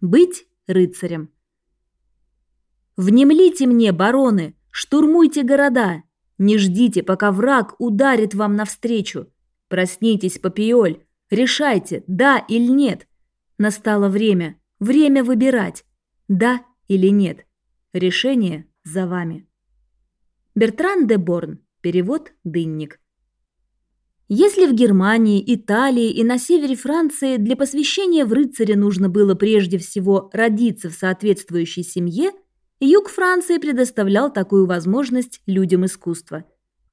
Быть рыцарем. Внемлите мне, бароны, штурмуйте города. Не ждите, пока враг ударит вам навстречу. Проснитесь, Папиоль, решайте, да или нет. Настало время, время выбирать, да или нет. Решение за вами. Бертран де Борн. Перевод «Дынник». Если в Германии, Италии и на севере Франции для посвящения в рыцаре нужно было прежде всего родиться в соответствующей семье, юг Франции предоставлял такую возможность людям искусства.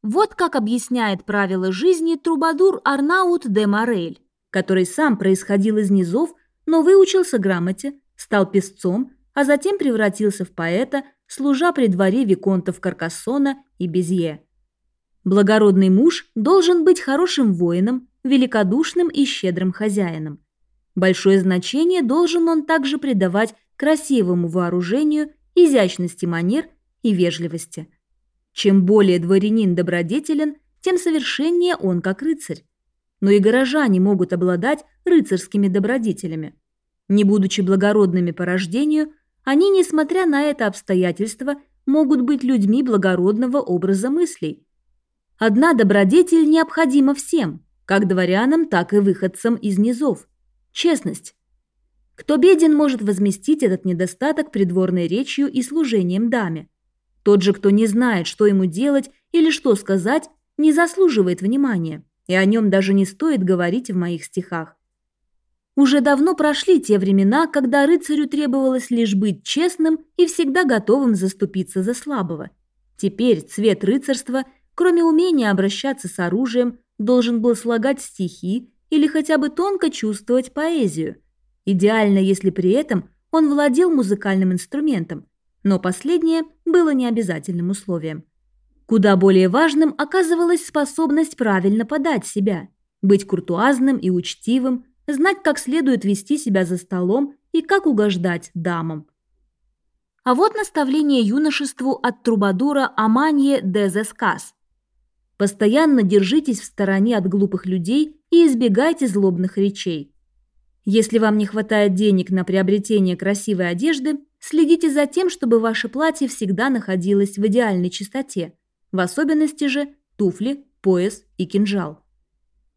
Вот как объясняет правила жизни трубадур Арнаут де Морель, который сам происходил из низов, но выучился грамоте, стал песцом, а затем превратился в поэта, служа при дворе виконтов Каркассона и Безье. Благородный муж должен быть хорошим воином, великодушным и щедрым хозяином. Большое значение должен он также придавать красивому вооружению, изящности манер и вежливости. Чем более дворянин добродетелен, тем совершеннее он как рыцарь. Но и горожане могут обладать рыцарскими добродетелями. Не будучи благородными по рождению, они, несмотря на это обстоятельство, могут быть людьми благородного образа мыслей – Одна добродетель необходима всем, как дворянам, так и выходцам из низов. Честность. Кто беден, может возместить этот недостаток придворной речью и служением даме. Тот же, кто не знает, что ему делать или что сказать, не заслуживает внимания, и о нем даже не стоит говорить в моих стихах. Уже давно прошли те времена, когда рыцарю требовалось лишь быть честным и всегда готовым заступиться за слабого. Теперь цвет рыцарства – кроме умения обращаться с оружием, должен был слагать стихи или хотя бы тонко чувствовать поэзию. Идеально, если при этом он владел музыкальным инструментом, но последнее было необязательным условием. Куда более важным оказывалась способность правильно подать себя, быть куртуазным и учтивым, знать, как следует вести себя за столом и как угождать дамам. А вот наставление юношеству от трубадура Аманье де Зескас, Постоянно держитесь в стороне от глупых людей и избегайте злобных речей. Если вам не хватает денег на приобретение красивой одежды, следите за тем, чтобы ваше платье всегда находилось в идеальной чистоте, в особенности же туфли, пояс и кинжал.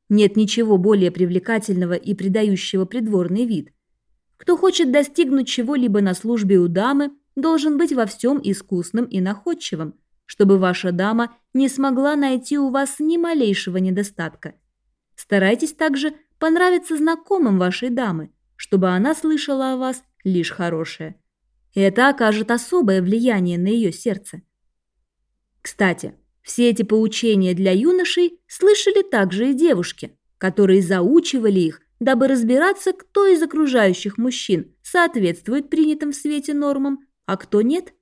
Нет ничего более привлекательного и придающего придворный вид. Кто хочет достигнуть чего-либо на службе у дамы, должен быть во всем искусным и находчивым, чтобы ваша дама не смогла найти у вас ни малейшего недостатка. Старайтесь также понравиться знакомым вашей дамы, чтобы она слышала о вас лишь хорошее. Это окажет особое влияние на ее сердце. Кстати, все эти поучения для юношей слышали также и девушки, которые заучивали их, дабы разбираться, кто из окружающих мужчин соответствует принятым в свете нормам, а кто нет –